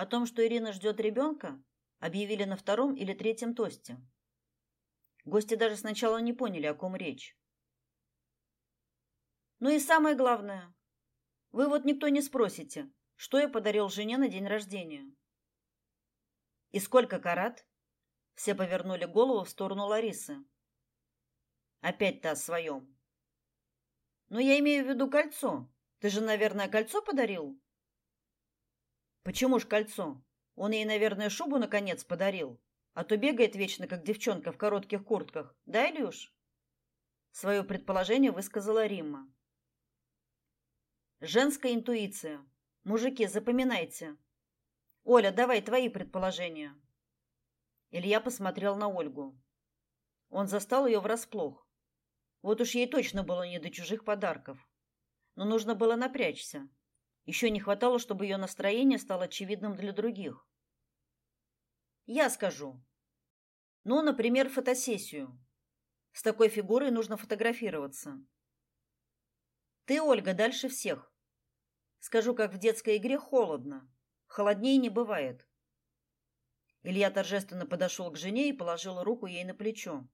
О том, что Ирина ждет ребенка, объявили на втором или третьем тосте. Гости даже сначала не поняли, о ком речь. Ну и самое главное, вы вот никто не спросите, что я подарил жене на день рождения. И сколько карат? Все повернули голову в сторону Ларисы. Опять-то о своем. Но я имею в виду кольцо. Ты же, наверное, кольцо подарил? Почему ж кольцо? Он ей, наверное, шубу наконец подарил, а то бегает вечно как девчонка в коротких куртках. Да, Илюш? Свое предположение высказала Римма. Женская интуиция. Мужики, запоминайте. Оля, давай твои предположения. Илья посмотрел на Ольгу. Он застал ее врасплох. Вот уж ей точно было не до чужих подарков. Но нужно было напрячься. Еще не хватало, чтобы ее настроение стало очевидным для других. Я скажу. Ну, например, фотосессию. С такой фигурой нужно фотографироваться. Ты, Ольга, дальше всех. Скажу, как в детской игре холодно. Холоднее не бывает. Илья торжественно подошел к жене и положил руку ей на плечо.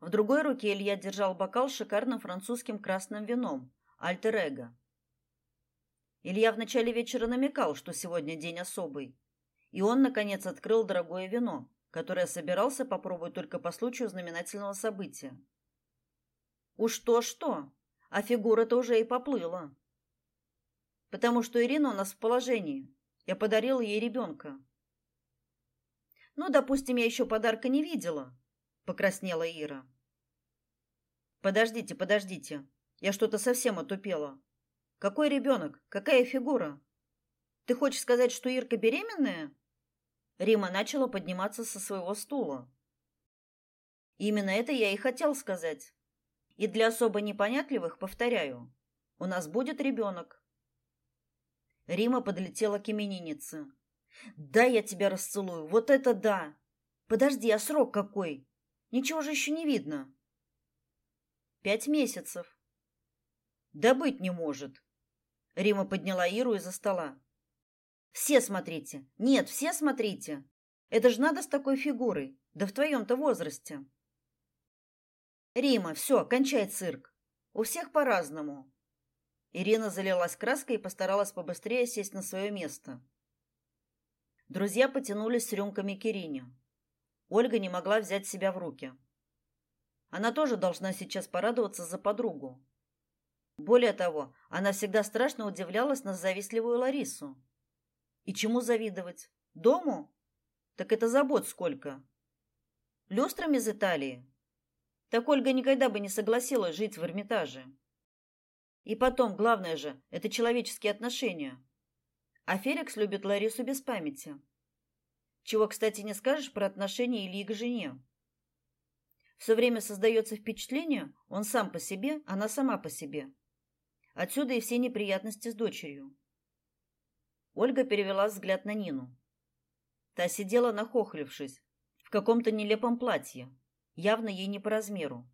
В другой руке Илья держал бокал с шикарным французским красным вином Альтер-Эго. Илья в начале вечера намекал, что сегодня день особый, и он наконец открыл дорогое вино, которое собирался попробовать только по случаю знаменательного события. Уж то-что, а фигура-то уже и поплыла. Потому что Ирина у нас в положении. Я подарил ей ребенка. Ну, допустим, я еще подарка не видела, покраснела Ира. Подождите, подождите. Я что-то совсем отупела. Какой ребенок? Какая фигура? Ты хочешь сказать, что Ирка беременная? Рима начала подниматься со своего стула. Именно это я и хотел сказать. И для особо непонятливых повторяю: у нас будет ребенок. Рима подлетела к имениннице. Да, я тебя расцелую. Вот это да. Подожди, а срок какой? Ничего же еще не видно. Пять месяцев. Да быть не может. Рима подняла Иру из-за стола. Все смотрите. Нет, все смотрите. Это же надо с такой фигурой. Да в твоем-то возрасте. Рима, все, кончай цирк. У всех по-разному. Ирина залилась краской и постаралась побыстрее сесть на свое место. Друзья потянулись с рюмками к Ирине. Ольга не могла взять себя в руки. Она тоже должна сейчас порадоваться за подругу. Более того, она всегда страшно удивлялась на завистливую Ларису. И чему завидовать? Дому? Так это забот сколько. Люстрами из Италии. Так Ольга никогда бы не согласилась жить в Эрмитаже. И потом, главное же, это человеческие отношения. А Феликс любит Ларису без памяти. Чего, кстати, не скажешь про отношения Ильи к жене. Все время создается впечатление, он сам по себе, она сама по себе. Отсюда и все неприятности с дочерью. Ольга перевела взгляд на Нину. Та сидела нахохлившись, в каком-то нелепом платье, явно ей не по размеру.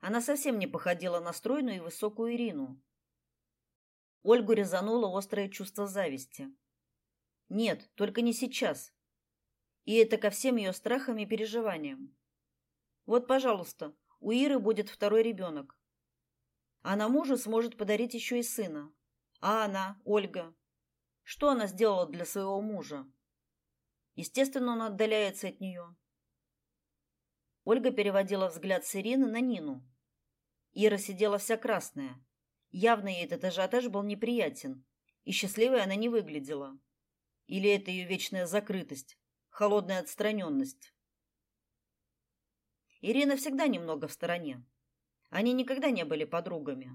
Она совсем не походила на стройную и высокую Ирину. Ольгу резануло острое чувство зависти. Нет, только не сейчас. И это ко всем ее страхам и переживаниям. Вот, пожалуйста, у Иры будет второй ребенок. Она мужу сможет подарить еще и сына. А она, Ольга, что она сделала для своего мужа? Естественно, он отдаляется от нее. Ольга переводила взгляд с Ирины на Нину. Ира сидела вся красная. Явно ей этот ажиотаж был неприятен, и счастливой она не выглядела. Или это ее вечная закрытость, холодная отстраненность. Ирина всегда немного в стороне. Они никогда не были подругами.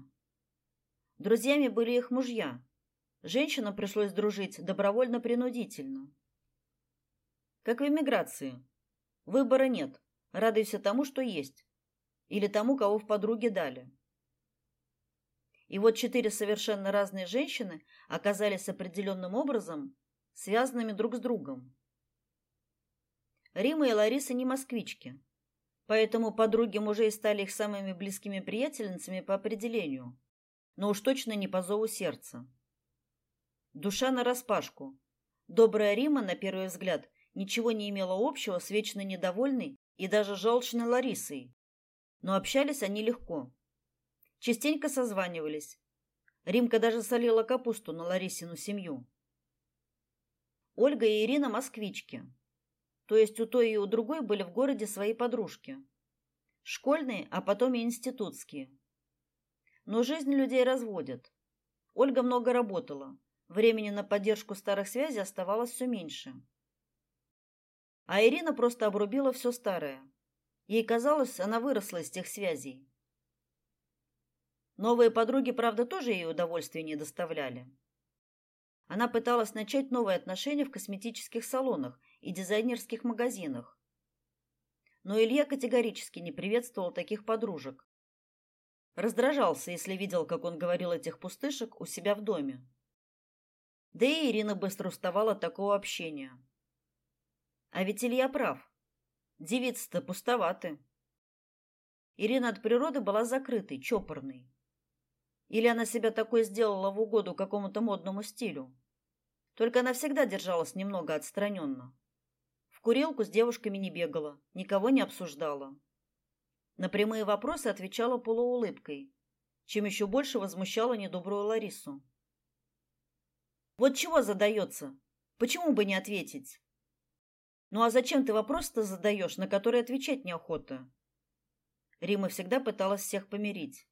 Друзьями были их мужья. Женщинам пришлось дружить добровольно-принудительно. Как в эмиграции. Выбора нет. Радуйся тому, что есть. Или тому, кого в подруги дали. И вот четыре совершенно разные женщины оказались определенным образом связанными друг с другом. Рима и Лариса не москвички. Поэтому подруги мужей стали их самыми близкими приятельницами по определению, но уж точно не по зову сердца. Душа нараспашку. Добрая Рима, на первый взгляд, ничего не имела общего с вечно недовольной и даже желчной Ларисой. Но общались они легко. Частенько созванивались. Римка даже солила капусту на Ларисину семью. Ольга и Ирина москвички. То есть у той и у другой были в городе свои подружки. Школьные, а потом и институтские. Но жизнь людей разводит. Ольга много работала. Времени на поддержку старых связей оставалось все меньше. А Ирина просто обрубила все старое. Ей казалось, она выросла из тех связей. Новые подруги, правда, тоже ей удовольствия не доставляли. Она пыталась начать новые отношения в косметических салонах и дизайнерских магазинах. Но Илья категорически не приветствовал таких подружек. Раздражался, если видел, как он говорил этих пустышек у себя в доме. Да и Ирина быстро уставала от такого общения. А ведь Илья прав. Девицы-то пустоваты. Ирина от природы была закрытой, чопорной. Или она себя такой сделала в угоду какому-то модному стилю. Только она всегда держалась немного отстраненно. В курилку с девушками не бегала, никого не обсуждала. На прямые вопросы отвечала полуулыбкой, чем еще больше возмущала недобрую Ларису. Вот чего задается? Почему бы не ответить? Ну а зачем ты вопрос-то задаешь, на который отвечать неохота? Рима всегда пыталась всех помирить.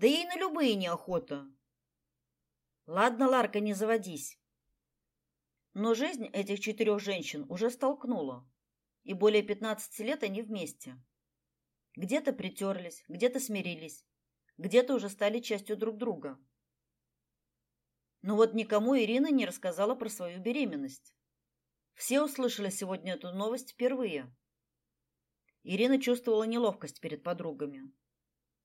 Да ей на любые неохота. Ладно, Ларка, не заводись. Но жизнь этих четырех женщин уже столкнула, и более пятнадцати лет они вместе. Где-то притерлись, где-то смирились, где-то уже стали частью друг друга. Но вот никому Ирина не рассказала про свою беременность. Все услышали сегодня эту новость впервые. Ирина чувствовала неловкость перед подругами.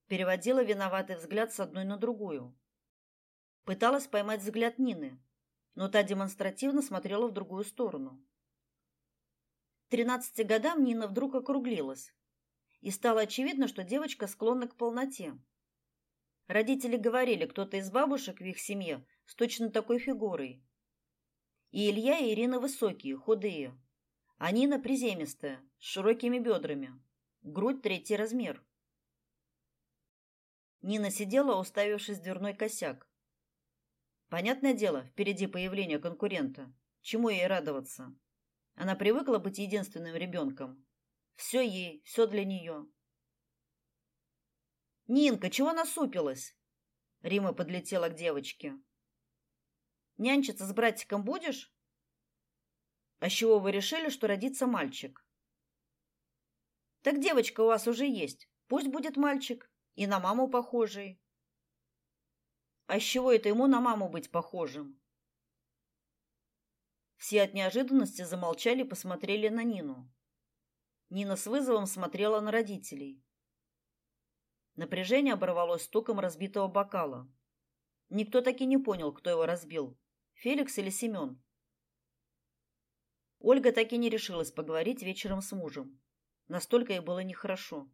Переводила виноватый взгляд с одной на другую. Пыталась поймать взгляд Нины, но та демонстративно смотрела в другую сторону. К 13 годам Нина вдруг округлилась, и стало очевидно, что девочка склонна к полноте. Родители говорили, кто-то из бабушек в их семье с точно такой фигурой. И Илья и Ирина высокие, худые. А Нина приземистая, с широкими бедрами. Грудь третий размер. Нина сидела, уставившись в дверной косяк. Понятное дело, впереди появление конкурента. Чему ей радоваться? Она привыкла быть единственным ребенком. Все ей, все для нее. Нинка, чего насупилась? Рима подлетела к девочке. Нянчиться с братиком будешь? А с чего вы решили, что родится мальчик? Так девочка у вас уже есть. Пусть будет мальчик и на маму похожий. А с чего это ему на маму быть похожим? Все от неожиданности замолчали посмотрели на Нину. Нина с вызовом смотрела на родителей. Напряжение оборвалось стуком разбитого бокала. Никто так и не понял, кто его разбил. Феликс или Семен? Ольга так и не решилась поговорить вечером с мужем. Настолько ей было нехорошо.